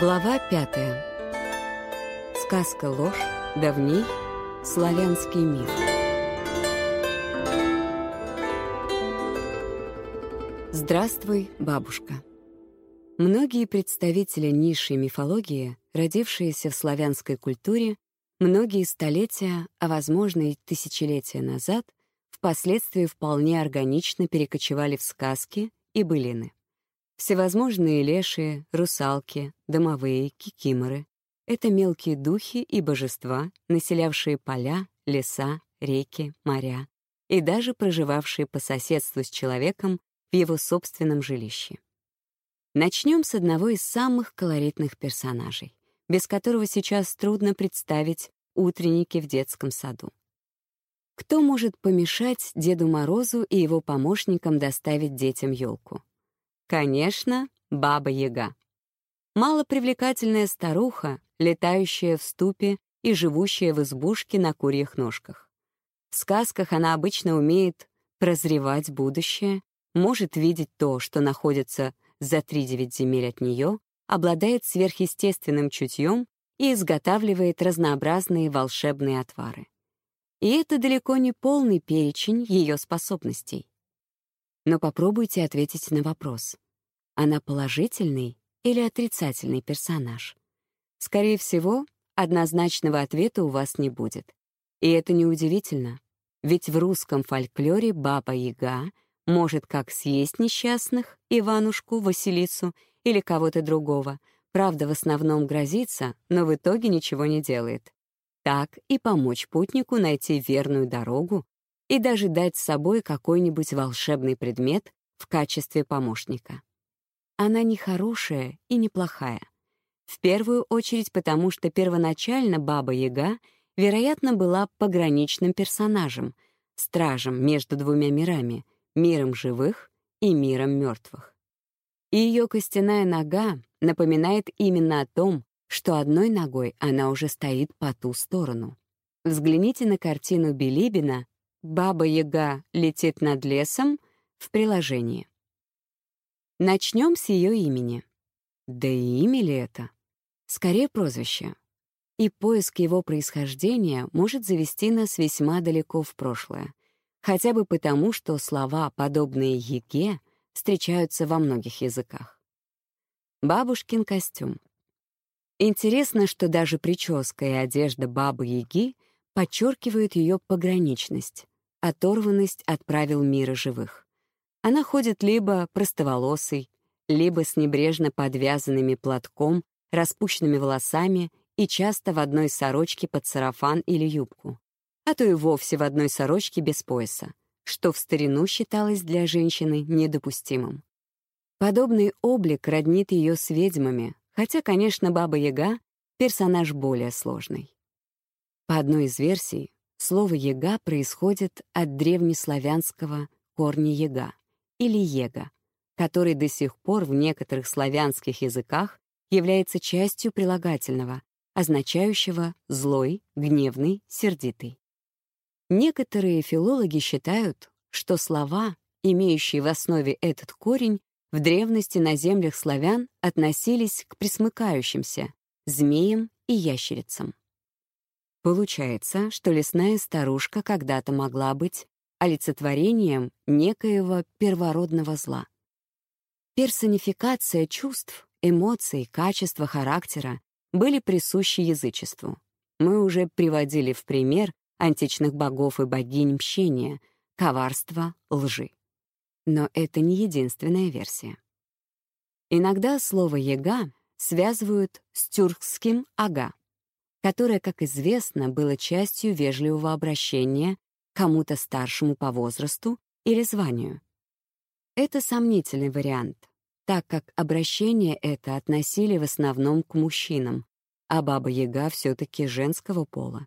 Глава пятая. Сказка «Ложь», «Давней», «Славянский миф». Здравствуй, бабушка. Многие представители низшей мифологии, родившиеся в славянской культуре, многие столетия, а возможно и тысячелетия назад, впоследствии вполне органично перекочевали в сказки и былины. Всевозможные лешие, русалки, домовые, кикиморы — это мелкие духи и божества, населявшие поля, леса, реки, моря и даже проживавшие по соседству с человеком в его собственном жилище. Начнем с одного из самых колоритных персонажей, без которого сейчас трудно представить утренники в детском саду. Кто может помешать Деду Морозу и его помощникам доставить детям елку? Конечно, Баба-Яга. Малопривлекательная старуха, летающая в ступе и живущая в избушке на курьих ножках. В сказках она обычно умеет прозревать будущее, может видеть то, что находится за три-девять земель от нее, обладает сверхъестественным чутьем и изготавливает разнообразные волшебные отвары. И это далеко не полный перечень ее способностей. Но попробуйте ответить на вопрос. Она положительный или отрицательный персонаж? Скорее всего, однозначного ответа у вас не будет. И это неудивительно, ведь в русском фольклоре Баба-Яга может как съесть несчастных, Иванушку, Василису или кого-то другого, правда, в основном грозится, но в итоге ничего не делает. Так и помочь путнику найти верную дорогу и даже дать с собой какой-нибудь волшебный предмет в качестве помощника. Она не хорошая и не плохая. В первую очередь потому, что первоначально Баба-Яга, вероятно, была пограничным персонажем, стражем между двумя мирами — миром живых и миром мертвых. И ее костяная нога напоминает именно о том, что одной ногой она уже стоит по ту сторону. Взгляните на картину Билибина «Баба-яга летит над лесом» в приложении. Начнем с ее имени. Да и имя ли это? Скорее прозвище. И поиск его происхождения может завести нас весьма далеко в прошлое, хотя бы потому, что слова, подобные «еге», встречаются во многих языках. Бабушкин костюм. Интересно, что даже прическа и одежда Бабы-Яги подчеркивают ее пограничность оторванность от правил мира живых. Она ходит либо простоволосой, либо с небрежно подвязанными платком, распущенными волосами и часто в одной сорочке под сарафан или юбку, а то и вовсе в одной сорочке без пояса, что в старину считалось для женщины недопустимым. Подобный облик роднит ее с ведьмами, хотя, конечно, Баба-Яга — персонаж более сложный. По одной из версий, Слово «яга» происходит от древнеславянского корня «яга» или «ега», который до сих пор в некоторых славянских языках является частью прилагательного, означающего «злой», «гневный», «сердитый». Некоторые филологи считают, что слова, имеющие в основе этот корень, в древности на землях славян относились к присмыкающимся, змеям и ящерицам. Получается, что лесная старушка когда-то могла быть олицетворением некоего первородного зла. Персонификация чувств, эмоций, качества характера были присущи язычеству. Мы уже приводили в пример античных богов и богинь мщения, коварства, лжи. Но это не единственная версия. Иногда слово «яга» связывают с тюркским «ага», которое, как известно, было частью вежливого обращения кому-то старшему по возрасту или званию. Это сомнительный вариант, так как обращение это относили в основном к мужчинам, а Баба-Яга все-таки женского пола.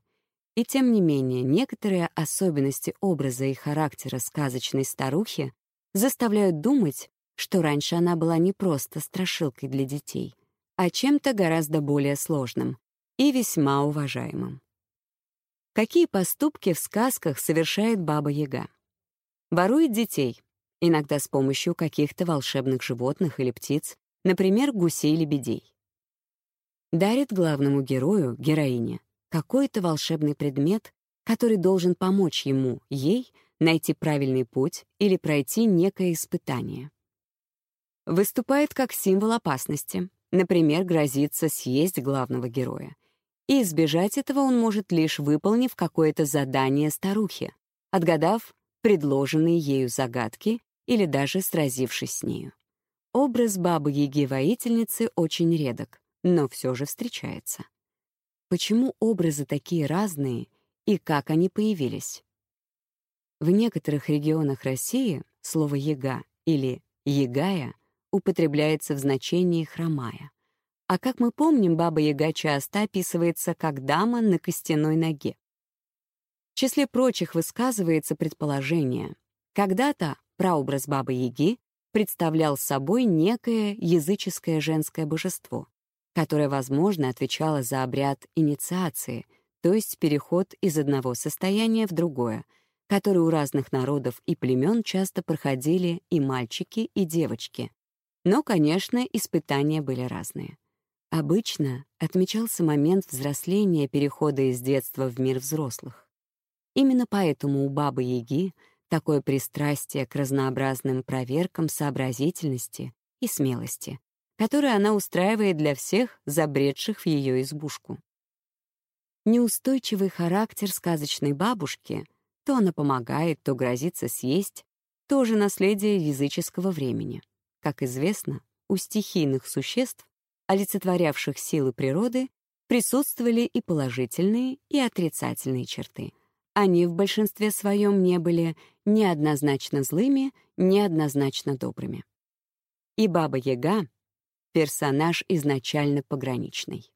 И тем не менее, некоторые особенности образа и характера сказочной старухи заставляют думать, что раньше она была не просто страшилкой для детей, а чем-то гораздо более сложным, и весьма уважаемым. Какие поступки в сказках совершает Баба-Яга? Ворует детей, иногда с помощью каких-то волшебных животных или птиц, например, гусей-лебедей. дарит главному герою, героине, какой-то волшебный предмет, который должен помочь ему, ей, найти правильный путь или пройти некое испытание. Выступает как символ опасности, например, грозится съесть главного героя. И избежать этого он может лишь выполнив какое-то задание старухи, отгадав предложенные ею загадки или даже сразившись с нею. Образ бабы-яги-воительницы очень редок, но все же встречается. Почему образы такие разные и как они появились? В некоторых регионах России слово «яга» или «ягая» употребляется в значении «хромая». А как мы помним, Баба-Яга часто описывается как дама на костяной ноге. В числе прочих высказывается предположение. Когда-то прообраз Бабы-Яги представлял собой некое языческое женское божество, которое, возможно, отвечало за обряд инициации, то есть переход из одного состояния в другое, который у разных народов и племен часто проходили и мальчики, и девочки. Но, конечно, испытания были разные. Обычно отмечался момент взросления перехода из детства в мир взрослых. Именно поэтому у Бабы-Яги такое пристрастие к разнообразным проверкам сообразительности и смелости, которые она устраивает для всех, забредших в ее избушку. Неустойчивый характер сказочной бабушки то она помогает, то грозится съесть, тоже наследие языческого времени. Как известно, у стихийных существ олицетворявших силы природы, присутствовали и положительные, и отрицательные черты. Они в большинстве своем не были ни однозначно злыми, ни однозначно добрыми. И Баба-Яга — персонаж изначально пограничный.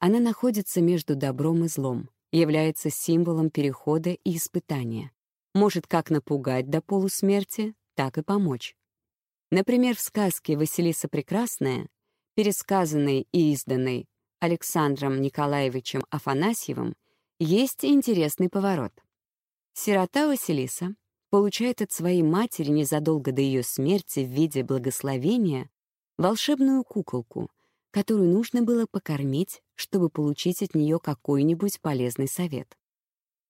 Она находится между добром и злом, является символом перехода и испытания, может как напугать до полусмерти, так и помочь. Например, в сказке «Василиса Прекрасная» пересказанной и изданной Александром Николаевичем Афанасьевым, есть интересный поворот. Сирота Василиса получает от своей матери незадолго до ее смерти в виде благословения волшебную куколку, которую нужно было покормить, чтобы получить от нее какой-нибудь полезный совет.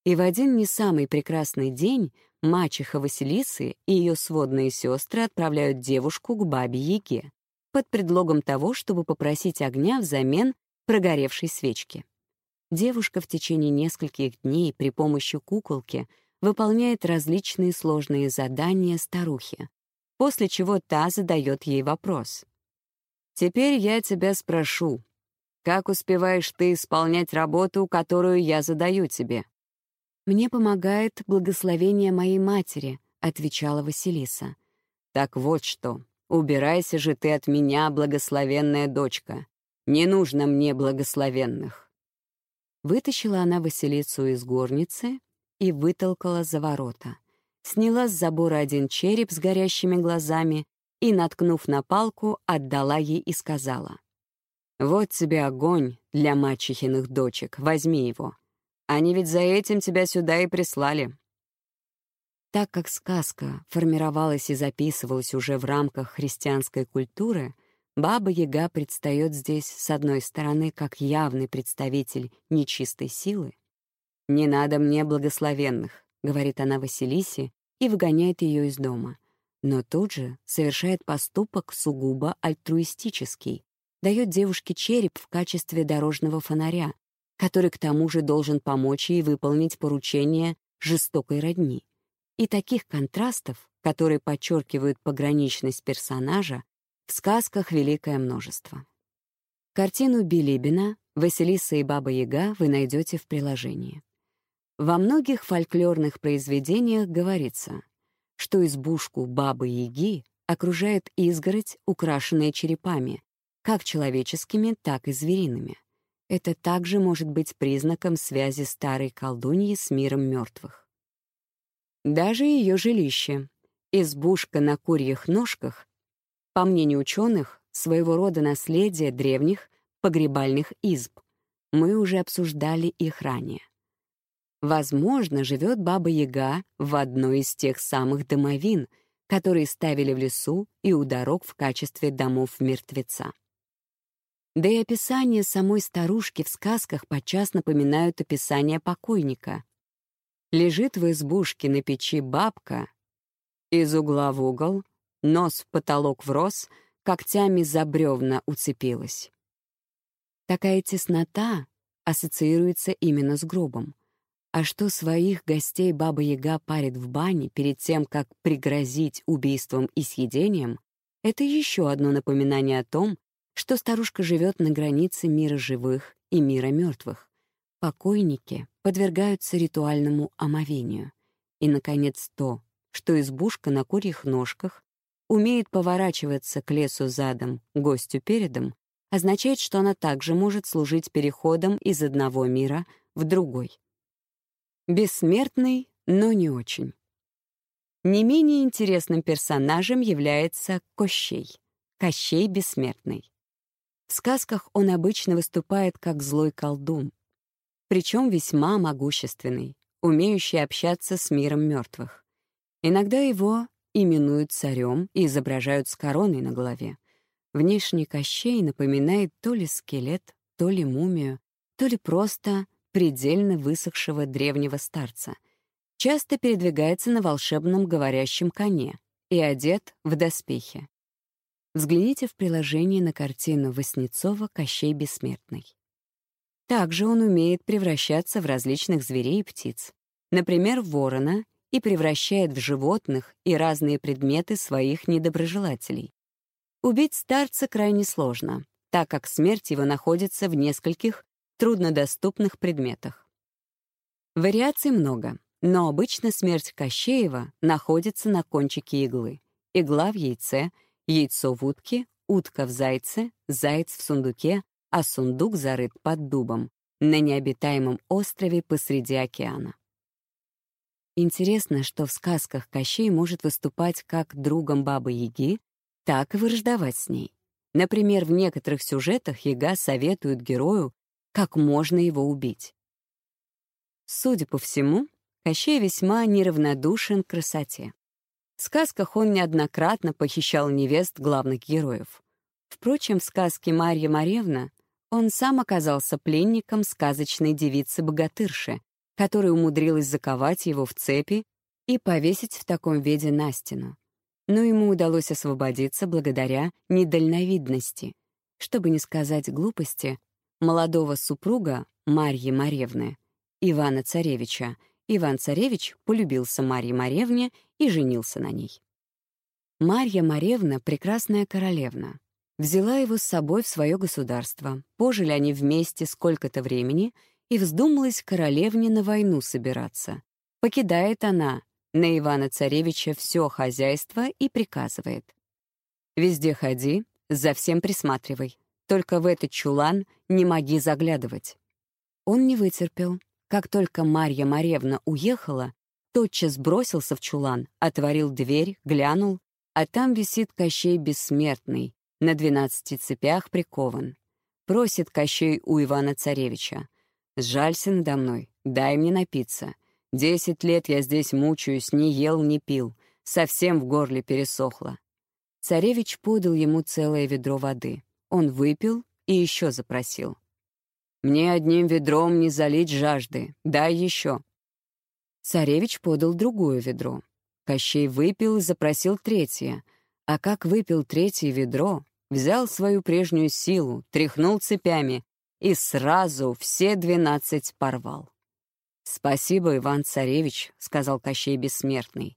И в один не самый прекрасный день мачеха Василисы и ее сводные сестры отправляют девушку к бабе Яге, под предлогом того, чтобы попросить огня взамен прогоревшей свечки. Девушка в течение нескольких дней при помощи куколки выполняет различные сложные задания старухи, после чего та задает ей вопрос. «Теперь я тебя спрошу, как успеваешь ты исполнять работу, которую я задаю тебе?» «Мне помогает благословение моей матери», — отвечала Василиса. «Так вот что, Убирайся же ты от меня, благословенная дочка. Не нужно мне благословенных». Вытащила она Василицу из горницы и вытолкала за ворота. Сняла с забора один череп с горящими глазами и, наткнув на палку, отдала ей и сказала. «Вот тебе огонь для мачехиных дочек, возьми его. Они ведь за этим тебя сюда и прислали. Так как сказка формировалась и записывалась уже в рамках христианской культуры, Баба-Яга предстает здесь, с одной стороны, как явный представитель нечистой силы. «Не надо мне благословенных», — говорит она Василисе и выгоняет ее из дома. Но тут же совершает поступок сугубо альтруистический, дает девушке череп в качестве дорожного фонаря, который к тому же должен помочь ей выполнить поручение жестокой родни. И таких контрастов, которые подчеркивают пограничность персонажа, в сказках великое множество. Картину Билибина «Василиса и Баба-Яга» вы найдете в приложении. Во многих фольклорных произведениях говорится, что избушку Бабы-Яги окружает изгородь, украшенная черепами, как человеческими, так и звериными. Это также может быть признаком связи старой колдуньи с миром мертвых. Даже ее жилище, избушка на курьих ножках, по мнению ученых, своего рода наследие древних погребальных изб. Мы уже обсуждали их ранее. Возможно, живет Баба-Яга в одной из тех самых домовин, которые ставили в лесу и у дорог в качестве домов мертвеца. Да и описания самой старушки в сказках подчас напоминают описание покойника. Лежит в избушке на печи бабка, из угла в угол, нос в потолок врос, когтями за бревна уцепилась. Такая теснота ассоциируется именно с гробом. А что своих гостей Баба-Яга парит в бане перед тем, как пригрозить убийством и съедением, это еще одно напоминание о том, что старушка живет на границе мира живых и мира мертвых. Покойники подвергаются ритуальному омовению. И, наконец, то, что избушка на курьих ножках умеет поворачиваться к лесу задом, гостю передом, означает, что она также может служить переходом из одного мира в другой. Бессмертный, но не очень. Не менее интересным персонажем является Кощей. Кощей Бессмертный. В сказках он обычно выступает как злой колдун, причем весьма могущественный, умеющий общаться с миром мертвых. Иногда его именуют царем и изображают с короной на голове. Внешний Кощей напоминает то ли скелет, то ли мумию, то ли просто предельно высохшего древнего старца. Часто передвигается на волшебном говорящем коне и одет в доспехи. Взгляните в приложении на картину Васнецова «Кощей бессмертный». Также он умеет превращаться в различных зверей и птиц, например, в ворона, и превращает в животных и разные предметы своих недоброжелателей. Убить старца крайне сложно, так как смерть его находится в нескольких труднодоступных предметах. Вариаций много, но обычно смерть Кощеева находится на кончике иглы. Игла в яйце, яйцо в утке, утка в зайце, заяц в сундуке, а сундук зарыт под дубом на необитаемом острове посреди океана. Интересно, что в сказках Кощей может выступать как другом Бабы-Яги, так и враждовать с ней. Например, в некоторых сюжетах Яга советует герою, как можно его убить. Судя по всему, Кощей весьма неравнодушен к красоте. В сказках он неоднократно похищал невест главных героев. Впрочем, в сказке «Марья Маревна» он сам оказался пленником сказочной девицы-богатырши, которая умудрилась заковать его в цепи и повесить в таком виде на стену но ему удалось освободиться благодаря недальновидности. Чтобы не сказать глупости, молодого супруга Марьи Маревны, Ивана Царевича, Иван Царевич полюбился Марье Маревне и женился на ней. Марья Маревна — прекрасная королевна. Взяла его с собой в свое государство, пожили они вместе сколько-то времени, и вздумалась королевне на войну собираться. Покидает она на Ивана-Царевича все хозяйство и приказывает. «Везде ходи, за всем присматривай, только в этот чулан не моги заглядывать». Он не вытерпел. Как только Марья Маревна уехала, тотчас бросился в чулан, отворил дверь, глянул, а там висит Кощей Бессмертный, на двенадцати цепях прикован. Просит Кощей у Ивана-Царевича, «Сжалься надо мной, дай мне напиться». Десять лет я здесь мучаюсь, не ел, не пил, совсем в горле пересохло. Царевич подал ему целое ведро воды. Он выпил и еще запросил. «Мне одним ведром не залить жажды, дай еще». Царевич подал другое ведро. Кощей выпил и запросил третье. А как выпил третье ведро, взял свою прежнюю силу, тряхнул цепями и сразу все двенадцать порвал. «Спасибо, Иван-царевич», — сказал Кощей Бессмертный.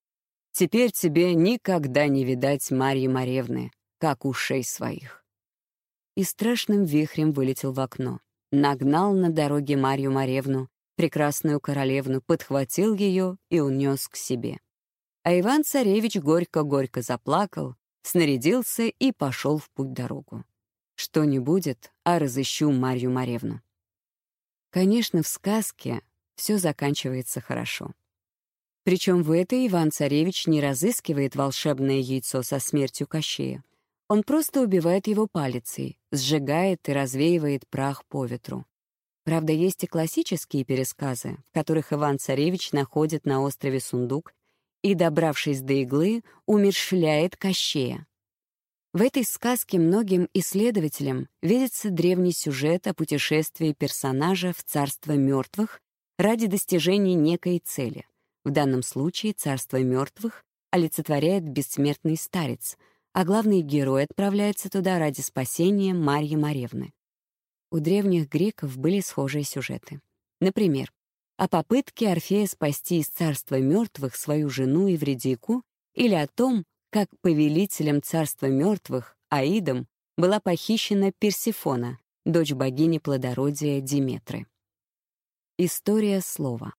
«Теперь тебе никогда не видать Марьи Маревны, как ушей своих». И страшным вихрем вылетел в окно. Нагнал на дороге Марью Маревну, прекрасную королевну, подхватил ее и унес к себе. А Иван-царевич горько-горько заплакал, снарядился и пошел в путь-дорогу. Что не будет, а разыщу Марью Маревну. Конечно, в сказке все заканчивается хорошо. Причем в этой Иван-Царевич не разыскивает волшебное яйцо со смертью Кощея. Он просто убивает его палицей, сжигает и развеивает прах по ветру. Правда, есть и классические пересказы, в которых Иван-Царевич находит на острове сундук и, добравшись до иглы, умершляет Кощея. В этой сказке многим исследователям видится древний сюжет о путешествии персонажа в царство мертвых ради достижения некой цели. В данном случае царство мертвых олицетворяет бессмертный старец, а главный герой отправляется туда ради спасения Марьи Маревны. У древних греков были схожие сюжеты. Например, о попытке Орфея спасти из царства мертвых свою жену Евредику или о том, как повелителем царства мертвых, Аидом, была похищена Персифона, дочь богини плодородия Диметры. История слова.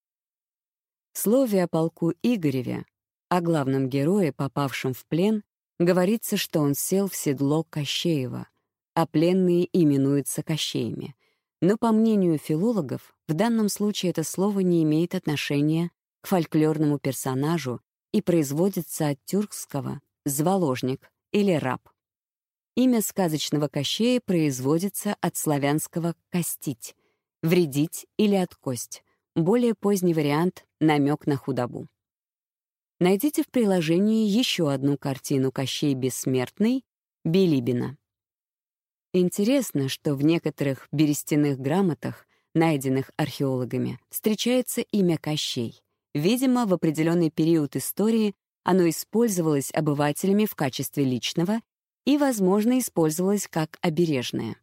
В слове о полку Игореве, о главном герое, попавшем в плен, говорится, что он сел в седло Кощеева, а пленные именуются Кощеями. Но, по мнению филологов, в данном случае это слово не имеет отношения к фольклорному персонажу и производится от тюркского «зволожник» или «раб». Имя сказочного Кощея производится от славянского «костить», «вредить» или «от кость», более поздний вариант — намек на худобу. Найдите в приложении еще одну картину Кощей Бессмертный Билибина. Интересно, что в некоторых берестяных грамотах, найденных археологами, встречается имя Кощей. Видимо, в определенный период истории оно использовалось обывателями в качестве личного и, возможно, использовалось как обережное.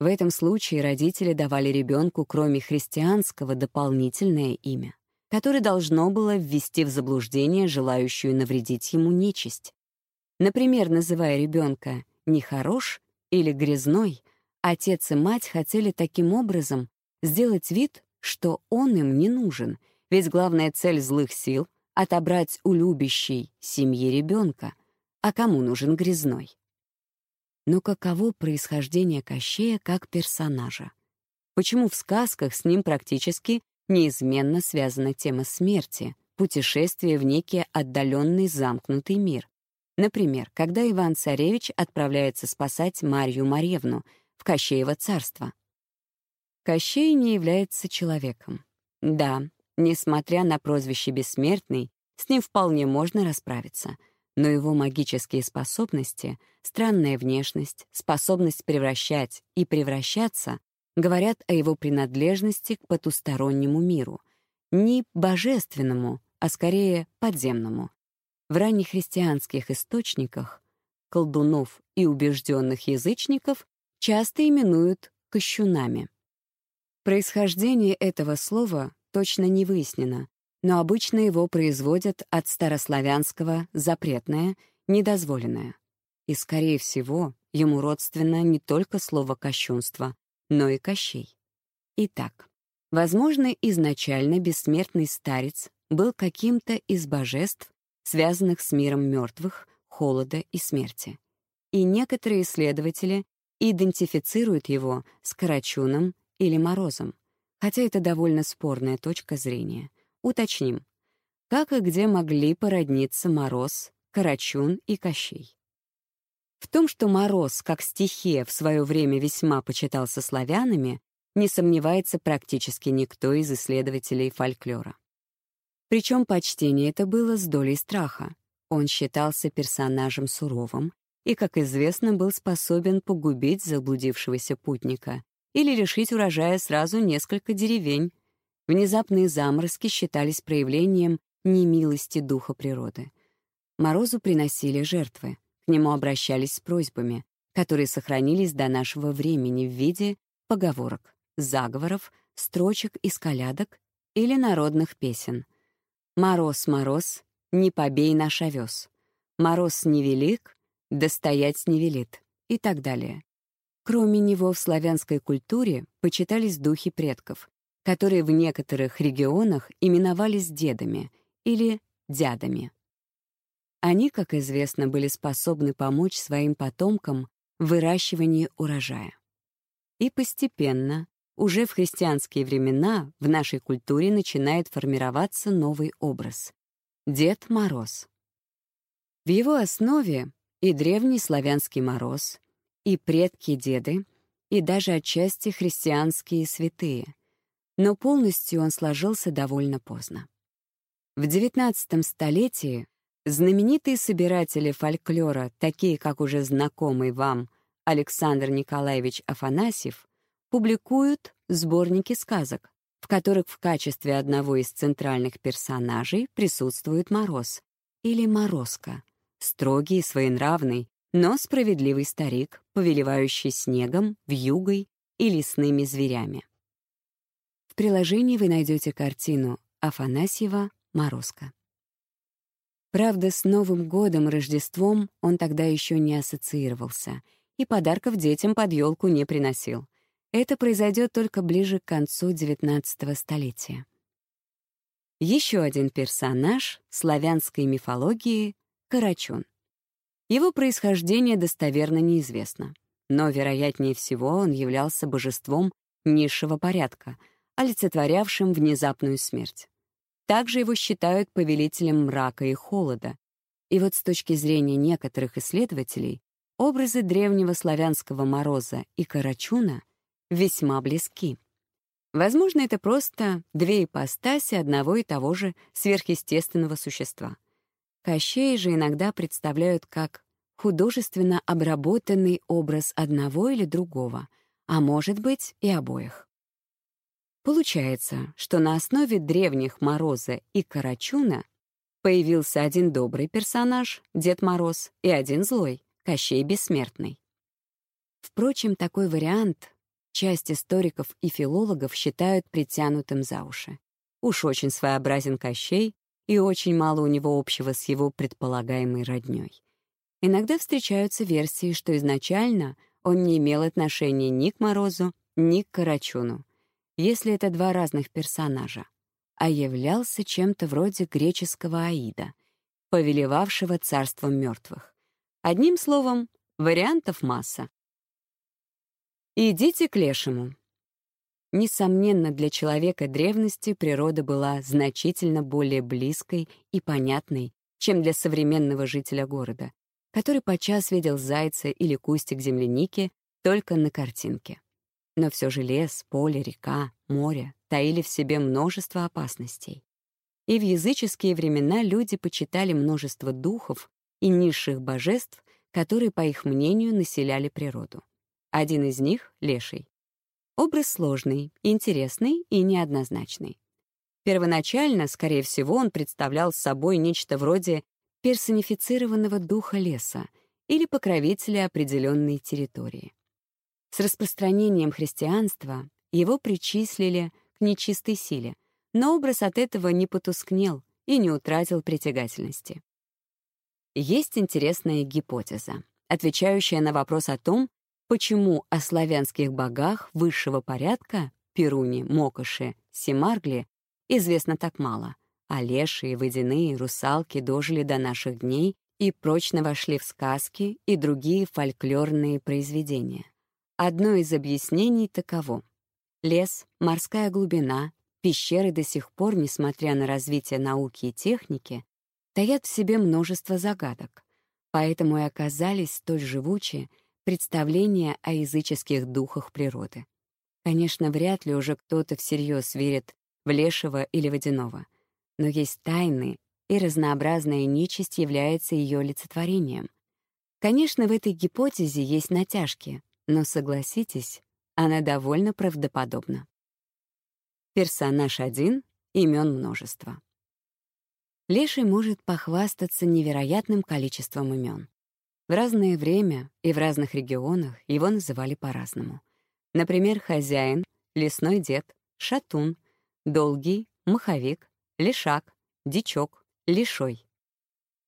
В этом случае родители давали ребенку, кроме христианского, дополнительное имя, которое должно было ввести в заблуждение желающую навредить ему нечисть. Например, называя ребенка «нехорош» или «грязной», отец и мать хотели таким образом сделать вид, что он им не нужен, ведь главная цель злых сил — отобрать у любящей семьи ребенка, а кому нужен грязной. Но каково происхождение Кощея как персонажа? Почему в сказках с ним практически неизменно связана тема смерти, путешествие в некий отдаленный замкнутый мир? Например, когда Иван-Царевич отправляется спасать Марью Марьевну в Кощеево царство. Кощей не является человеком. Да, несмотря на прозвище «бессмертный», с ним вполне можно расправиться, но его магические способности, странная внешность, способность превращать и превращаться говорят о его принадлежности к потустороннему миру, не божественному, а скорее подземному. В раннехристианских источниках колдунов и убежденных язычников часто именуют кощунами. Происхождение этого слова точно не выяснено, но обычно его производят от старославянского «запретное», «недозволенное». И, скорее всего, ему родственно не только слово «кощунство», но и «кощей». Итак, возможно, изначально бессмертный старец был каким-то из божеств, связанных с миром мертвых, холода и смерти. И некоторые исследователи идентифицируют его с Карачуном или Морозом, хотя это довольно спорная точка зрения. Уточним, как и где могли породниться Мороз, Карачун и Кощей. В том, что Мороз, как стихия, в свое время весьма почитался славянами, не сомневается практически никто из исследователей фольклора. Причем почтение это было с долей страха. Он считался персонажем суровым и, как известно, был способен погубить заблудившегося путника или лишить урожая сразу несколько деревень. Внезапные заморозки считались проявлением немилости духа природы. Морозу приносили жертвы, к нему обращались с просьбами, которые сохранились до нашего времени в виде поговорок, заговоров, строчек из колядок или народных песен — Мороз, мороз, не побей наш овес. Мороз невелик, да стоять не велит. И так далее. Кроме него в славянской культуре почитались духи предков, которые в некоторых регионах именовались дедами или дядами. Они, как известно, были способны помочь своим потомкам в выращивании урожая. И постепенно уже в христианские времена в нашей культуре начинает формироваться новый образ — Дед Мороз. В его основе и древний славянский мороз, и предки-деды, и даже отчасти христианские святые, но полностью он сложился довольно поздно. В XIX столетии Знаменитые собиратели фольклора, такие как уже знакомый вам Александр Николаевич Афанасьев, публикуют сборники сказок, в которых в качестве одного из центральных персонажей присутствует Мороз или Морозко, строгий и своенравный, но справедливый старик, повелевающий снегом, вьюгой и лесными зверями. В приложении вы найдете картину Афанасьева «Морозко». Правда, с Новым годом Рождеством он тогда еще не ассоциировался и подарков детям под елку не приносил. Это произойдет только ближе к концу XIX столетия. Еще один персонаж славянской мифологии — Карачун. Его происхождение достоверно неизвестно, но, вероятнее всего, он являлся божеством низшего порядка, олицетворявшим внезапную смерть. Также его считают повелителем мрака и холода. И вот с точки зрения некоторых исследователей, образы древнего славянского мороза и карачуна весьма близки. Возможно, это просто две ипостаси одного и того же сверхъестественного существа — Кощей же иногда представляют как художественно обработанный образ одного или другого, а может быть и обоих. Получается, что на основе древних Мороза и Карачуна появился один добрый персонаж, Дед Мороз, и один злой, Кощей Бессмертный. Впрочем, такой вариант часть историков и филологов считают притянутым за уши. Уж очень своеобразен Кощей, и очень мало у него общего с его предполагаемой роднёй. Иногда встречаются версии, что изначально он не имел отношения ни к Морозу, ни к Карачуну, если это два разных персонажа, а являлся чем-то вроде греческого Аида, повелевавшего царством мертвых. Одним словом, вариантов масса. «Идите к лешему», Несомненно, для человека древности природа была значительно более близкой и понятной, чем для современного жителя города, который подчас видел зайца или кустик земляники только на картинке. Но все же лес, поле, река, море таили в себе множество опасностей. И в языческие времена люди почитали множество духов и низших божеств, которые, по их мнению, населяли природу. Один из них — леший. Образ сложный, интересный и неоднозначный. Первоначально, скорее всего, он представлял собой нечто вроде персонифицированного духа леса или покровителя определенной территории. С распространением христианства его причислили к нечистой силе, но образ от этого не потускнел и не утратил притягательности. Есть интересная гипотеза, отвечающая на вопрос о том, почему о славянских богах высшего порядка Перуне, Мокоши, Семаргле известно так мало, а лешие, водяные, русалки дожили до наших дней и прочно вошли в сказки и другие фольклорные произведения. Одно из объяснений таково. Лес, морская глубина, пещеры до сих пор, несмотря на развитие науки и техники, таят в себе множество загадок, поэтому и оказались столь живучи представления о языческих духах природы. Конечно, вряд ли уже кто-то всерьез верит в лешего или водяного, но есть тайны, и разнообразная нечисть является ее олицетворением. Конечно, в этой гипотезе есть натяжки, но, согласитесь, она довольно правдоподобна. Персонаж один, имен множество. Леший может похвастаться невероятным количеством имен. В разное время и в разных регионах его называли по-разному. Например, хозяин, лесной дед, шатун, долгий, маховик, лишак, дичок, лишой.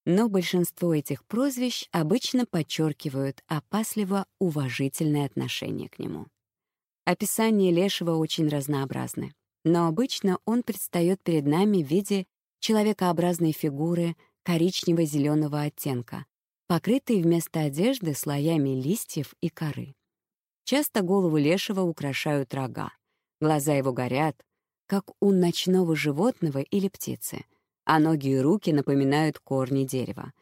Но большинство этих прозвищ обычно подчеркивают опасливо уважительное отношение к нему. Описание лешего очень разнообразны, но обычно он предстает перед нами в виде человекообразной фигуры коричнево-зеленого оттенка, покрытые вместо одежды слоями листьев и коры. Часто голову лешего украшают рога. Глаза его горят, как у ночного животного или птицы, а ноги и руки напоминают корни дерева.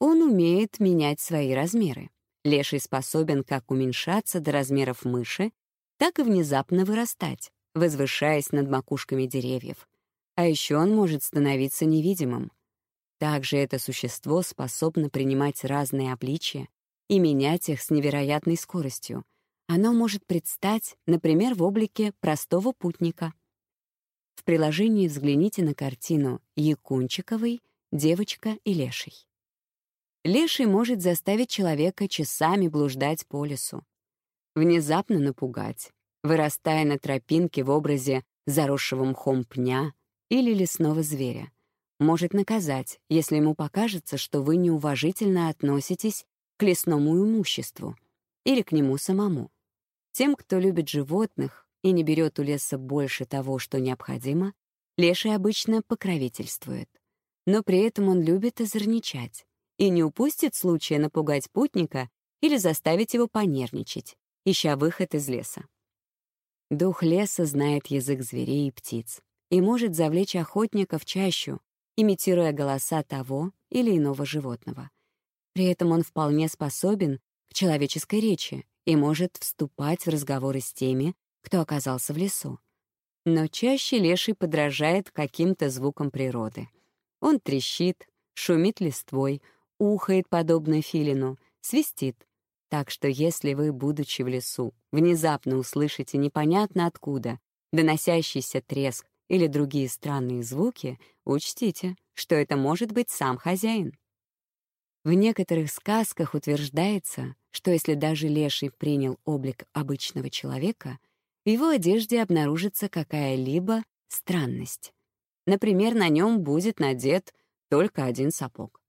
Он умеет менять свои размеры. Леший способен как уменьшаться до размеров мыши, так и внезапно вырастать, возвышаясь над макушками деревьев. А еще он может становиться невидимым — Также это существо способно принимать разные обличия и менять их с невероятной скоростью. Оно может предстать, например, в облике простого путника. В приложении взгляните на картину Якунчиковой «Девочка и леший». Леший может заставить человека часами блуждать по лесу, внезапно напугать, вырастая на тропинке в образе заросшего мхом пня или лесного зверя. Может наказать, если ему покажется, что вы неуважительно относитесь к лесному имуществу или к нему самому. Тем, кто любит животных и не берет у леса больше того, что необходимо, леший обычно покровительствует. Но при этом он любит озорничать и не упустит случая напугать путника или заставить его понервничать, ища выход из леса. Дух леса знает язык зверей и птиц и может завлечь охотника в чащу, имитируя голоса того или иного животного. При этом он вполне способен к человеческой речи и может вступать в разговоры с теми, кто оказался в лесу. Но чаще леший подражает каким-то звукам природы. Он трещит, шумит листвой, ухает, подобно филину, свистит. Так что если вы, будучи в лесу, внезапно услышите непонятно откуда доносящийся треск или другие странные звуки, учтите, что это может быть сам хозяин. В некоторых сказках утверждается, что если даже леший принял облик обычного человека, в его одежде обнаружится какая-либо странность. Например, на нем будет надет только один сапог.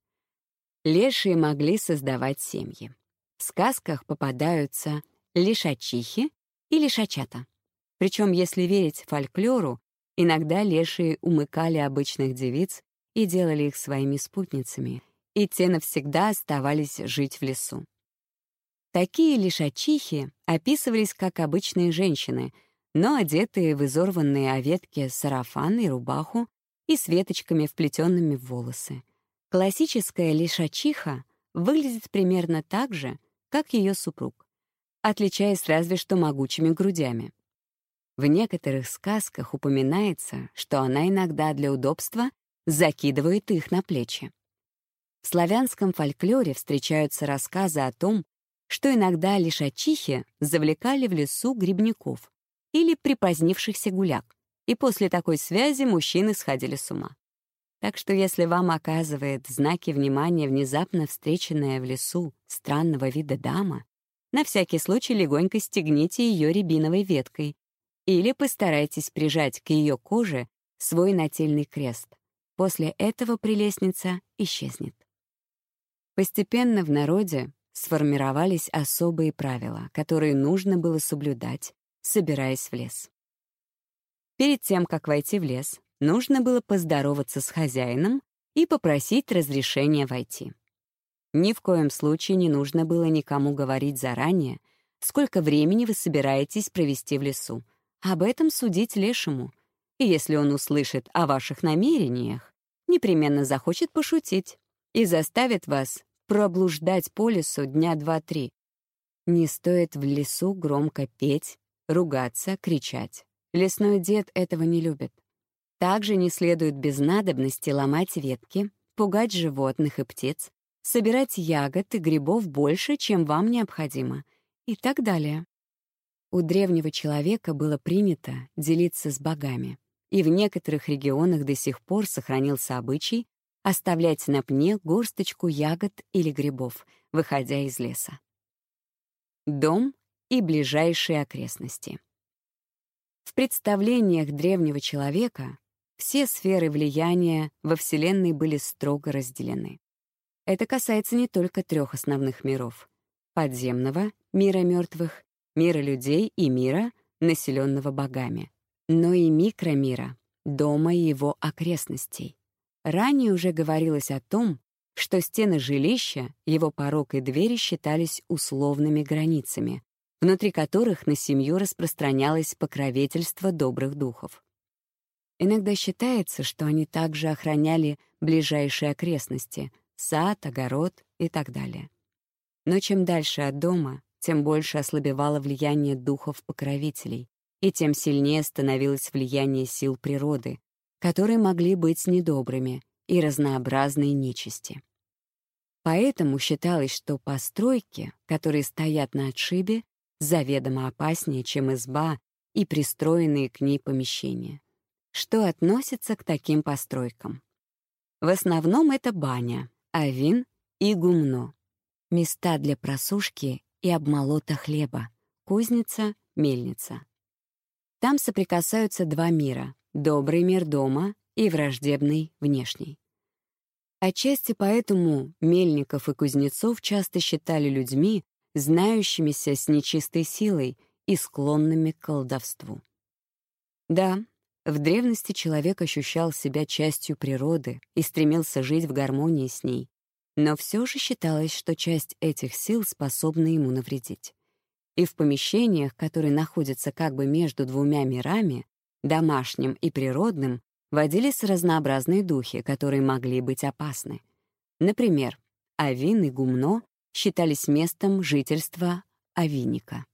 Лешие могли создавать семьи. В сказках попадаются лишачихи и лишачата. Причем, если верить фольклору, иногда лешие умыкали обычных девиц и делали их своими спутницами, и те навсегда оставались жить в лесу. Такие лишачихи описывались как обычные женщины, но одетые в изорванные оветки сарафан и рубаху и с веточками, вплетенными в волосы — Классическая лишачиха выглядит примерно так же, как ее супруг, отличаясь разве что могучими грудями. В некоторых сказках упоминается, что она иногда для удобства закидывает их на плечи. В славянском фольклоре встречаются рассказы о том, что иногда лишачихи завлекали в лесу грибников или припозднившихся гуляк, и после такой связи мужчины сходили с ума. Так что если вам оказывает знаки внимания внезапно встреченная в лесу странного вида дама, на всякий случай легонько стегните ее рябиновой веткой или постарайтесь прижать к ее коже свой нательный крест. После этого прелестница исчезнет. Постепенно в народе сформировались особые правила, которые нужно было соблюдать, собираясь в лес. Перед тем, как войти в лес, нужно было поздороваться с хозяином и попросить разрешения войти. Ни в коем случае не нужно было никому говорить заранее, сколько времени вы собираетесь провести в лесу. Об этом судить лешему. И если он услышит о ваших намерениях, непременно захочет пошутить и заставит вас проблуждать по лесу дня два-три. Не стоит в лесу громко петь, ругаться, кричать. Лесной дед этого не любит. Также не следует без надобности ломать ветки, пугать животных и птиц, собирать ягод и грибов больше, чем вам необходимо, и так далее. У древнего человека было принято делиться с богами, и в некоторых регионах до сих пор сохранился обычай оставлять на пне горсточку ягод или грибов, выходя из леса. Дом и ближайшие окрестности. В представлениях древнего человека все сферы влияния во Вселенной были строго разделены. Это касается не только трех основных миров — подземного, мира мертвых, мира людей и мира, населенного богами, но и микромира, дома и его окрестностей. Ранее уже говорилось о том, что стены жилища, его порог и двери считались условными границами, внутри которых на семью распространялось покровительство добрых духов. Иногда считается, что они также охраняли ближайшие окрестности — сад, огород и так далее. Но чем дальше от дома, тем больше ослабевало влияние духов-покровителей, и тем сильнее становилось влияние сил природы, которые могли быть недобрыми и разнообразной нечисти. Поэтому считалось, что постройки, которые стоят на отшибе, заведомо опаснее, чем изба и пристроенные к ней помещения. Что относится к таким постройкам? В основном это баня, авин и гумно, места для просушки и обмолота хлеба, кузница, мельница. Там соприкасаются два мира — добрый мир дома и враждебный внешний. Отчасти поэтому мельников и кузнецов часто считали людьми, знающимися с нечистой силой и склонными к колдовству. Да, в древности человек ощущал себя частью природы и стремился жить в гармонии с ней, но все же считалось, что часть этих сил способна ему навредить. И в помещениях, которые находятся как бы между двумя мирами, домашним и природным, водились разнообразные духи, которые могли быть опасны. Например, Авин и Гумно считались местом жительства авиника.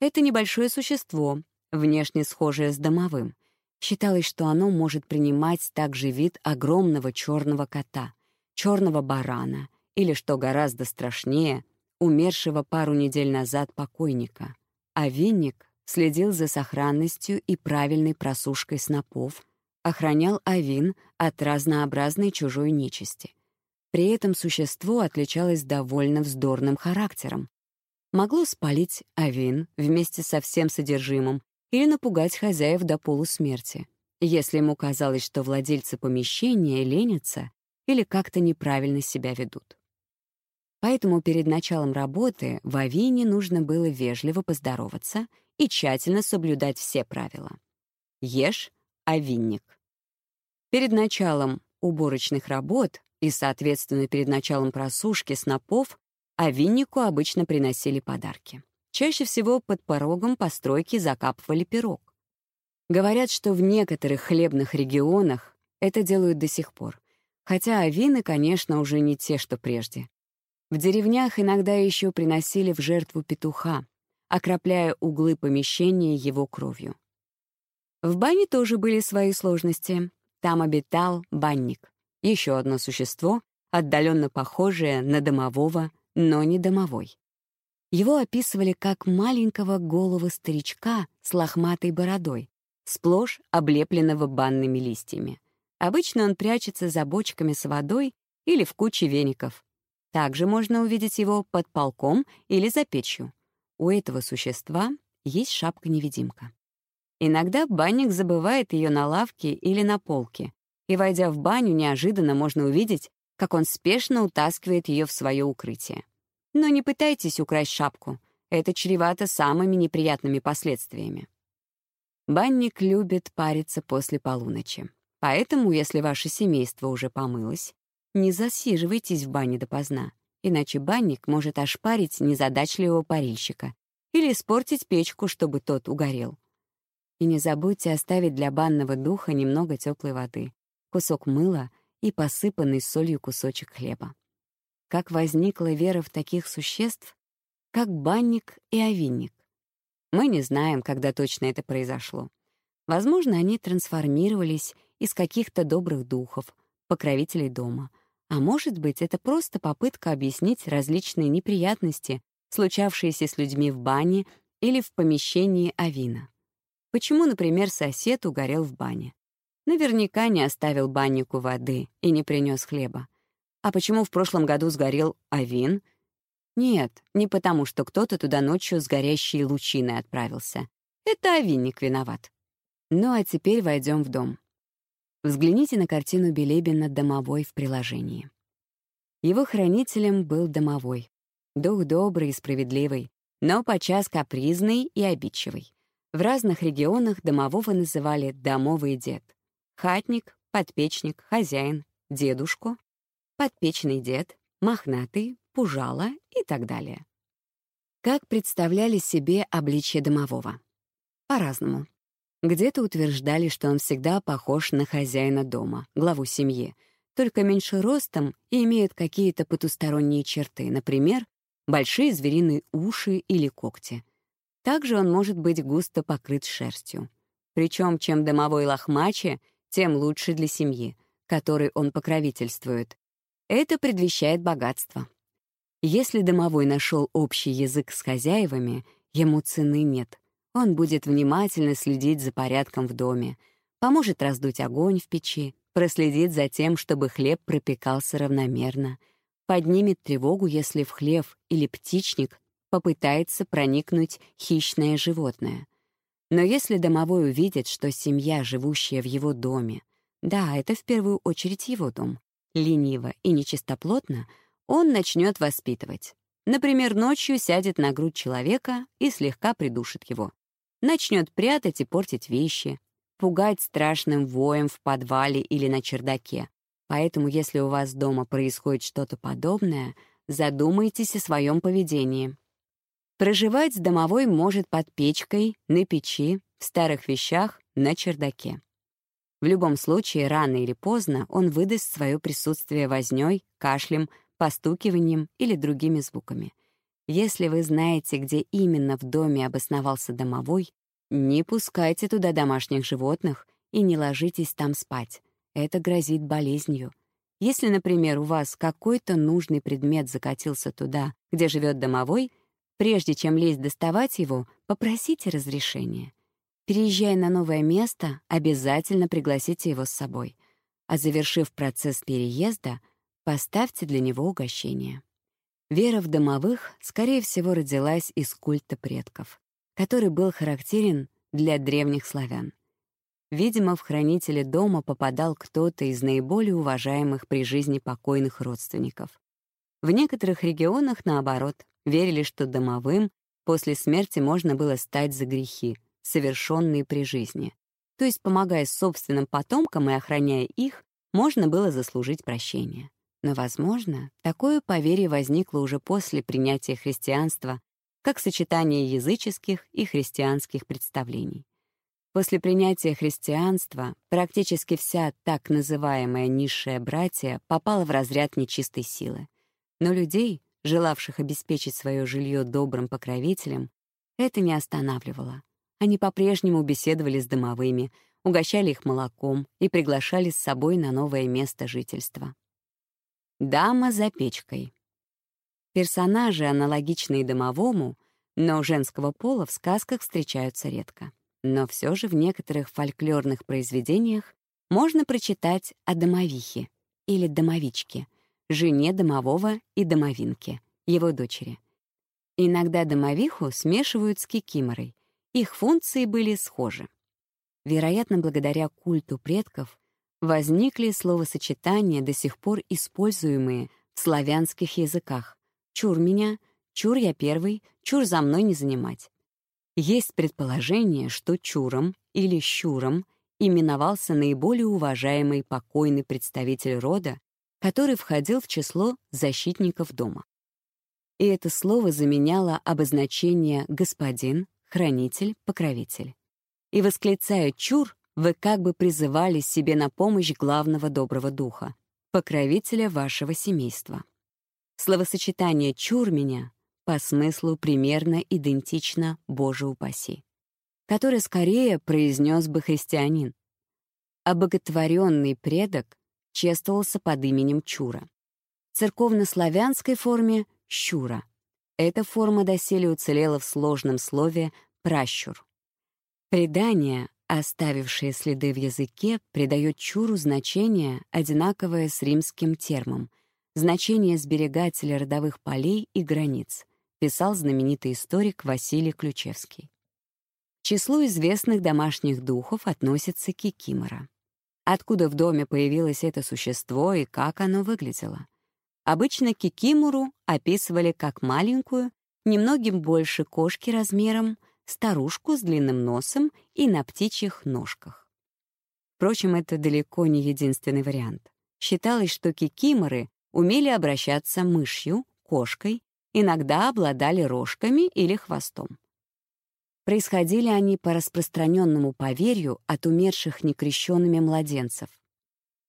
Это небольшое существо, внешне схожее с домовым. Считалось, что оно может принимать также вид огромного черного кота, черного барана или, что гораздо страшнее, умершего пару недель назад покойника. А винник следил за сохранностью и правильной просушкой снопов, охранял Авин от разнообразной чужой нечисти. При этом существо отличалось довольно вздорным характером. Могло спалить Авин вместе со всем содержимым или напугать хозяев до полусмерти, если ему казалось, что владельцы помещения ленятся или как-то неправильно себя ведут. Поэтому перед началом работы в Авине нужно было вежливо поздороваться и тщательно соблюдать все правила. Ешь — авинник. Перед началом уборочных работ и, соответственно, перед началом просушки снопов авиннику обычно приносили подарки. Чаще всего под порогом постройки закапывали пирог. Говорят, что в некоторых хлебных регионах это делают до сих пор, хотя авины, конечно, уже не те, что прежде. В деревнях иногда еще приносили в жертву петуха, окропляя углы помещения его кровью. В бане тоже были свои сложности. Там обитал банник, еще одно существо, отдаленно похожее на домового, но не домовой. Его описывали как маленького голого старичка с лохматой бородой, сплошь облепленного банными листьями. Обычно он прячется за бочками с водой или в куче веников. Также можно увидеть его под полком или за печью. У этого существа есть шапка-невидимка. Иногда банник забывает ее на лавке или на полке, и, войдя в баню, неожиданно можно увидеть, как он спешно утаскивает ее в свое укрытие. Но не пытайтесь украсть шапку, это чревато самыми неприятными последствиями. Банник любит париться после полуночи. Поэтому, если ваше семейство уже помылось, не засиживайтесь в бане допоздна, иначе банник может ошпарить незадачливого парильщика или испортить печку, чтобы тот угорел. И не забудьте оставить для банного духа немного теплой воды, кусок мыла и посыпанный солью кусочек хлеба. Как возникла вера в таких существ, как банник и овинник? Мы не знаем, когда точно это произошло. Возможно, они трансформировались из каких-то добрых духов, покровителей дома. А может быть, это просто попытка объяснить различные неприятности, случавшиеся с людьми в бане или в помещении Авина. Почему, например, сосед угорел в бане? Наверняка не оставил баннику воды и не принес хлеба. А почему в прошлом году сгорел Авин? Нет, не потому, что кто-то туда ночью с горящей лучиной отправился. Это Авинник виноват. Ну а теперь войдем в дом. Взгляните на картину Белебина «Домовой» в приложении. Его хранителем был домовой. Дух добрый и справедливый, но подчас капризный и обидчивый. В разных регионах домового называли «домовый дед». Хатник, подпечник, хозяин, дедушку, подпечный дед, мохнатый, пужала и так далее. Как представляли себе обличье домового? По-разному. Где-то утверждали, что он всегда похож на хозяина дома, главу семьи, только меньше ростом и имеет какие-то потусторонние черты, например, большие звериные уши или когти — также он может быть густо покрыт шерстью. Причем чем домовой лохмаче, тем лучше для семьи. которой он покровительствует, это предвещает богатство. Если домовой нашел общий язык с хозяевами, ему цены нет. Он будет внимательно следить за порядком в доме, поможет раздуть огонь в печи, проследит за тем, чтобы хлеб пропекался равномерно, поднимет тревогу, если в хлев или птичник попытается проникнуть хищное животное. Но если домовой увидит, что семья, живущая в его доме, да, это в первую очередь его дом, лениво и нечистоплотно, он начнет воспитывать. Например, ночью сядет на грудь человека и слегка придушит его. Начнет прятать и портить вещи, пугать страшным воем в подвале или на чердаке. Поэтому, если у вас дома происходит что-то подобное, задумайтесь о своем поведении. Проживать домовой может под печкой, на печи, в старых вещах, на чердаке. В любом случае, рано или поздно он выдаст свое присутствие вознёй, кашлем, постукиванием или другими звуками. Если вы знаете, где именно в доме обосновался домовой, не пускайте туда домашних животных и не ложитесь там спать. Это грозит болезнью. Если, например, у вас какой-то нужный предмет закатился туда, где живет домовой — Прежде чем лезть доставать его, попросите разрешения. Переезжая на новое место, обязательно пригласите его с собой. А завершив процесс переезда, поставьте для него угощение. Вера в домовых, скорее всего, родилась из культа предков, который был характерен для древних славян. Видимо, в хранители дома попадал кто-то из наиболее уважаемых при жизни покойных родственников. В некоторых регионах, наоборот, верили, что домовым после смерти можно было стать за грехи, совершенные при жизни. То есть, помогая собственным потомкам и охраняя их, можно было заслужить прощение. Но, возможно, такое поверье возникло уже после принятия христианства как сочетание языческих и христианских представлений. После принятия христианства практически вся так называемая низшая братья попала в разряд нечистой силы. Но людей, желавших обеспечить свое жилье добрым покровителем, это не останавливало. Они по-прежнему беседовали с домовыми, угощали их молоком и приглашали с собой на новое место жительства. Дама за печкой. Персонажи, аналогичные домовому, но женского пола в сказках встречаются редко. Но все же в некоторых фольклорных произведениях можно прочитать о домовихе или домовичке — жене домового и домовинки, его дочери. Иногда домовиху смешивают с кикиморой. Их функции были схожи. Вероятно, благодаря культу предков возникли словосочетания, до сих пор используемые в славянских языках. «Чур меня», «Чур я первый», «Чур за мной не занимать». Есть предположение, что Чуром или Щуром именовался наиболее уважаемый покойный представитель рода, который входил в число защитников дома. И это слово заменяло обозначение «господин», «хранитель», «покровитель». И восклицая «чур», вы как бы призывали себе на помощь главного доброго духа, покровителя вашего семейства. Словосочетание «чур меня» по смыслу примерно идентично «Боже упаси», которое скорее произнес бы христианин. Обоготворенный предок чествовался под именем Чура. В церковнославянской форме — Щура. Эта форма доселе уцелела в сложном слове «пращур». Предание, оставившее следы в языке, придает Чуру значение, одинаковое с римским термом, значение сберегателя родовых полей и границ, писал знаменитый историк Василий Ключевский. К числу известных домашних духов относится кикимора откуда в доме появилось это существо и как оно выглядело. Обычно кикимору описывали как маленькую, немногим больше кошки размером, старушку с длинным носом и на птичьих ножках. Впрочем, это далеко не единственный вариант. Считалось, что кикиморы умели обращаться мышью, кошкой, иногда обладали рожками или хвостом. Происходили они по распространенному поверью от умерших некрещенными младенцев.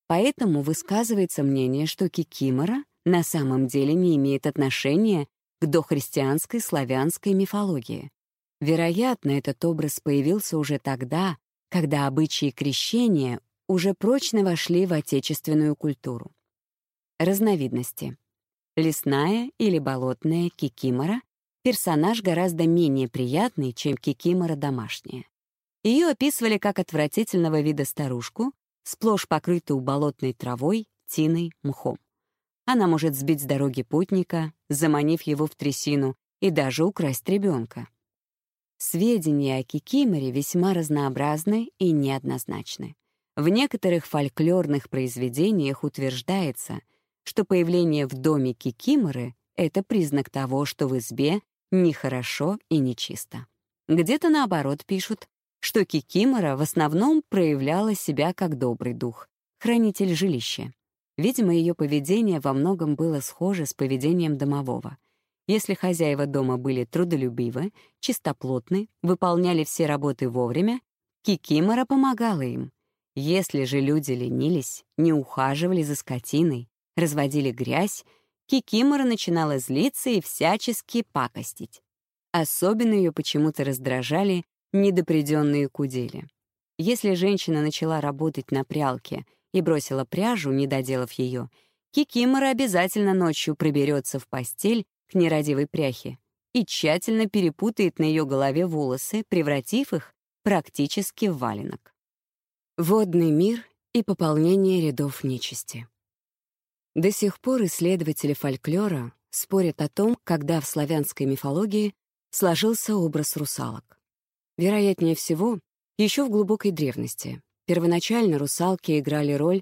Поэтому высказывается мнение, что кикимора на самом деле не имеет отношения к дохристианской славянской мифологии. Вероятно, этот образ появился уже тогда, когда обычаи крещения уже прочно вошли в отечественную культуру. Разновидности. Лесная или болотная кикимора — персонаж гораздо менее приятный, чем кикимора домашняя. Ее описывали как отвратительного вида старушку, сплошь покрытую болотной травой, тиной, мхом. Она может сбить с дороги путника, заманив его в трясину, и даже украсть ребенка. Сведения о кикиморе весьма разнообразны и неоднозначны. В некоторых фольклорных произведениях утверждается, что появление в доме кикиморы — это признак того, что в избе нехорошо и нечисто. Где-то наоборот пишут, что кикимора в основном проявляла себя как добрый дух, хранитель жилища. Видимо, ее поведение во многом было схоже с поведением домового. Если хозяева дома были трудолюбивы, чистоплотны, выполняли все работы вовремя, Кикимора помогала им. Если же люди ленились, не ухаживали за скотиной, разводили грязь, Кикимора начинала злиться и всячески пакостить. Особенно ее почему-то раздражали недоприденные кудели. Если женщина начала работать на прялке и бросила пряжу, не доделав ее, Кикимора обязательно ночью проберется в постель к нерадивой пряхе и тщательно перепутает на ее голове волосы, превратив их практически в валенок. Водный мир и пополнение рядов нечисти. До сих пор исследователи фольклора спорят о том, когда в славянской мифологии сложился образ русалок. Вероятнее всего, еще в глубокой древности. Первоначально русалки играли роль,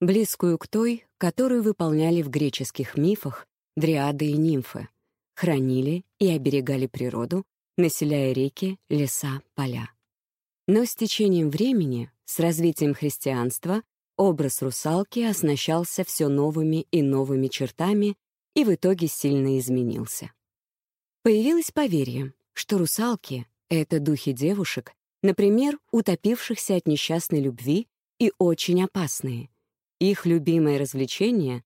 близкую к той, которую выполняли в греческих мифах дриады и нимфы, хранили и оберегали природу, населяя реки, леса, поля. Но с течением времени, с развитием христианства, образ русалки оснащался все новыми и новыми чертами и в итоге сильно изменился. Появилось поверье, что русалки — это духи девушек, например, утопившихся от несчастной любви и очень опасные. Их любимое развлечение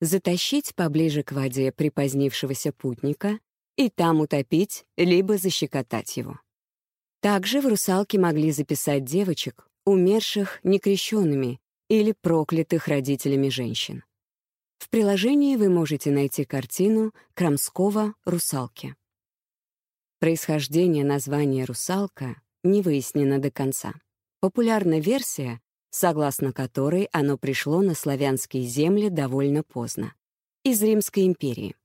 затащить поближе к воде припозднившегося путника и там утопить, либо защекотать его. Также в русалки могли записать девочек, умерших некрещенными или проклятых родителями женщин. В приложении вы можете найти картину Крамского «Русалки». Происхождение названия «русалка» не выяснено до конца. Популярна версия, согласно которой оно пришло на славянские земли довольно поздно, из Римской империи.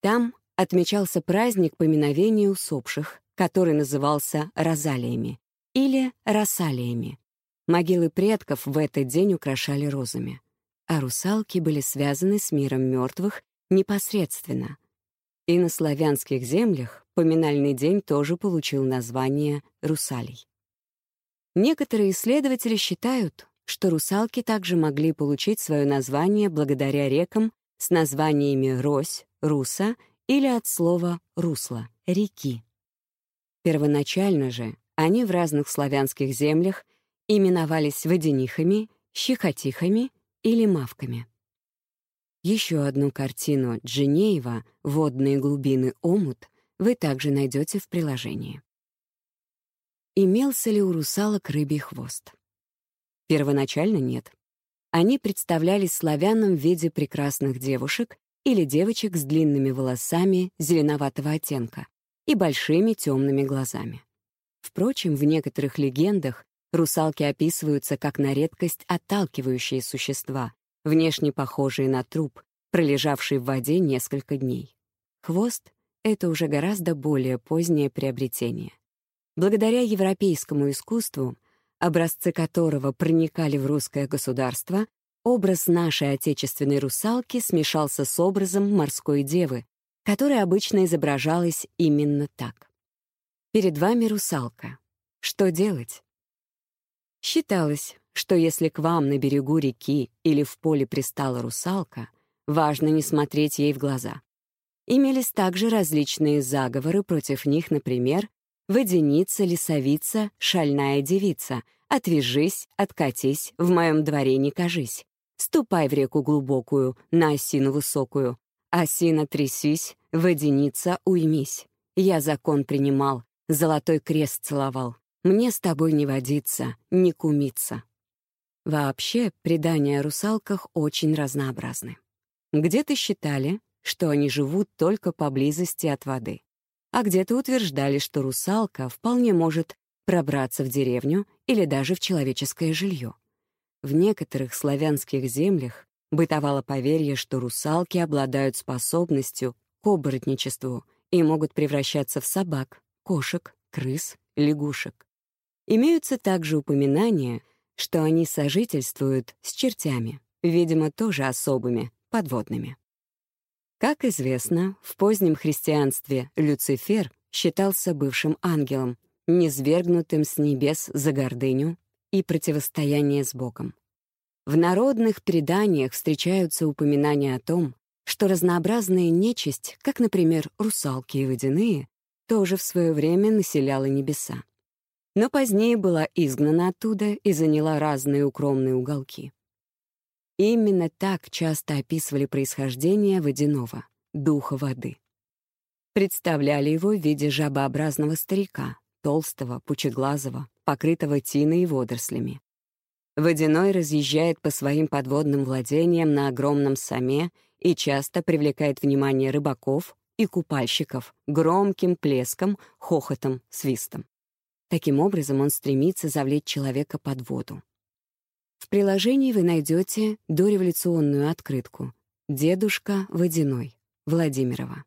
Там отмечался праздник поминовения усопших, который назывался Розалиями или Росалиями. Могилы предков в этот день украшали розами, а русалки были связаны с миром мертвых непосредственно. И на славянских землях поминальный день тоже получил название «русалей». Некоторые исследователи считают, что русалки также могли получить свое название благодаря рекам с названиями Рось, Руса или от слова «русло» — реки. Первоначально же они в разных славянских землях именовались водянихами, щекотихами или мавками. Еще одну картину Джинеева «Водные глубины омут» вы также найдете в приложении имелся ли у русалок рыбий хвост. Первоначально нет. Они представлялись славянам в виде прекрасных девушек или девочек с длинными волосами зеленоватого оттенка и большими темными глазами. Впрочем, в некоторых легендах русалки описываются как на редкость отталкивающие существа, внешне похожие на труп, пролежавший в воде несколько дней. Хвост — это уже гораздо более позднее приобретение. Благодаря европейскому искусству, образцы которого проникали в русское государство, образ нашей отечественной русалки смешался с образом морской девы, которая обычно изображалась именно так. Перед вами русалка. Что делать? Считалось, что если к вам на берегу реки или в поле пристала русалка, важно не смотреть ей в глаза. Имелись также различные заговоры против них, например, водяница, лесовица, шальная девица, отвяжись, откатись, в моем дворе не кажись. Ступай в реку глубокую, на осину высокую. Осина трясись, водяница уймись. Я закон принимал, золотой крест целовал. Мне с тобой не водиться, не кумиться. Вообще, предания о русалках очень разнообразны. Где-то считали, что они живут только поблизости от воды, а где-то утверждали, что русалка вполне может пробраться в деревню или даже в человеческое жилье. В некоторых славянских землях бытовало поверье, что русалки обладают способностью к оборотничеству и могут превращаться в собак, кошек, крыс, лягушек. Имеются также упоминания, что они сожительствуют с чертями, видимо, тоже особыми, подводными. Как известно, в позднем христианстве Люцифер считался бывшим ангелом, низвергнутым с небес за гордыню и противостояние с Богом. В народных преданиях встречаются упоминания о том, что разнообразная нечисть, как, например, русалки и водяные, тоже в свое время населяла небеса. Но позднее была изгнана оттуда и заняла разные укромные уголки. Именно так часто описывали происхождение водяного, духа воды. Представляли его в виде жабообразного старика, толстого, пучеглазого, покрытого тиной и водорослями. Водяной разъезжает по своим подводным владениям на огромном саме и часто привлекает внимание рыбаков и купальщиков громким плеском, хохотом, свистом. Таким образом он стремится завлечь человека под воду. В приложении вы найдете дореволюционную открытку «Дедушка водяной» Владимирова.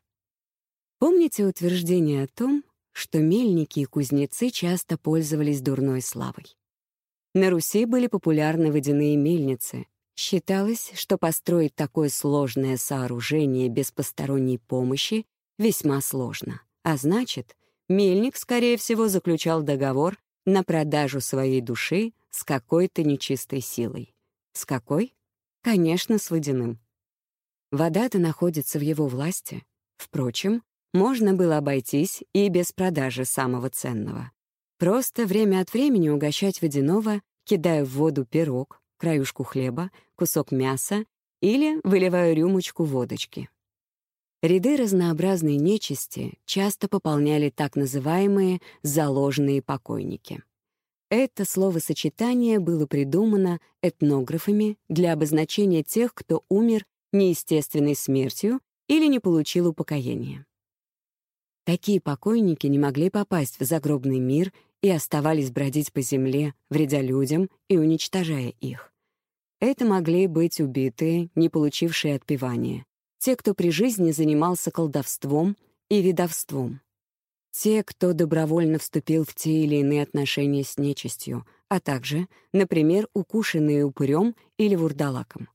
Помните утверждение о том, что мельники и кузнецы часто пользовались дурной славой? На Руси были популярны водяные мельницы. Считалось, что построить такое сложное сооружение без посторонней помощи весьма сложно. А значит, мельник, скорее всего, заключал договор на продажу своей души с какой-то нечистой силой. С какой? Конечно, с водяным. Вода-то находится в его власти. Впрочем, можно было обойтись и без продажи самого ценного. Просто время от времени угощать водяного, кидая в воду пирог, краюшку хлеба, кусок мяса или выливая рюмочку водочки. Ряды разнообразной нечисти часто пополняли так называемые «заложенные покойники». Это словосочетание было придумано этнографами для обозначения тех, кто умер неестественной смертью или не получил упокоения. Такие покойники не могли попасть в загробный мир и оставались бродить по земле, вредя людям и уничтожая их. Это могли быть убитые, не получившие отпевания, те, кто при жизни занимался колдовством и видовством. Те, кто добровольно вступил в те или иные отношения с нечистью, а также, например, укушенные упырем или вурдалаком.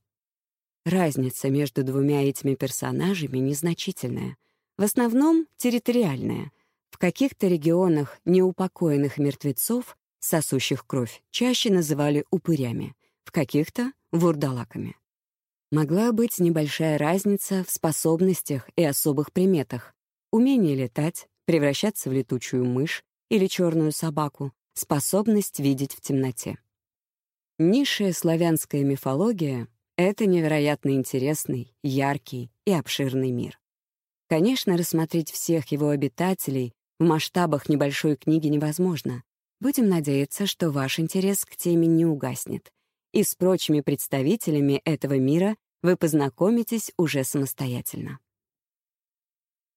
Разница между двумя этими персонажами незначительная, в основном территориальная. В каких-то регионах неупокоенных мертвецов, сосущих кровь, чаще называли упырями, в каких-то — вурдалаками. Могла быть небольшая разница в способностях и особых приметах. Умение летать, превращаться в летучую мышь или черную собаку, способность видеть в темноте. Низшая славянская мифология — это невероятно интересный, яркий и обширный мир. Конечно, рассмотреть всех его обитателей в масштабах небольшой книги невозможно. Будем надеяться, что ваш интерес к теме не угаснет, и с прочими представителями этого мира вы познакомитесь уже самостоятельно.